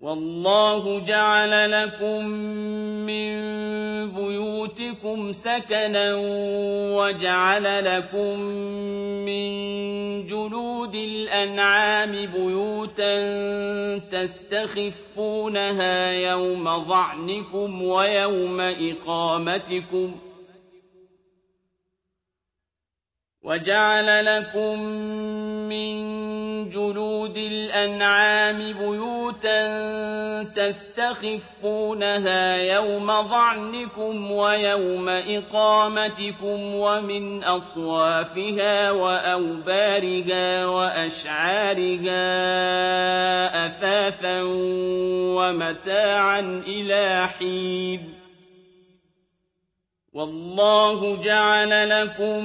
والله جعل لكم من بيوتكم سكنا وجعل لكم من جلود الأنعام بيوتا تستخفونها يوم ظعنكم ويوم إقامتكم وجعل لكم من جلود الأنعام بيوتا تستخفونها يوم ظعنكم ويوم إقامتكم ومن أصوافها وأوبارها وأشعارها أثاثا ومتاعا إلى حين. والله جعل لكم